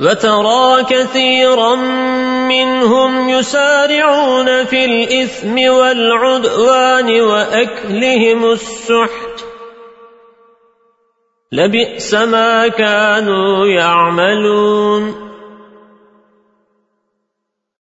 وترى كثيرا منهم يسارعون في الإثم والعدوان وأكلهم السحت. لبئس ما كانوا يعملون.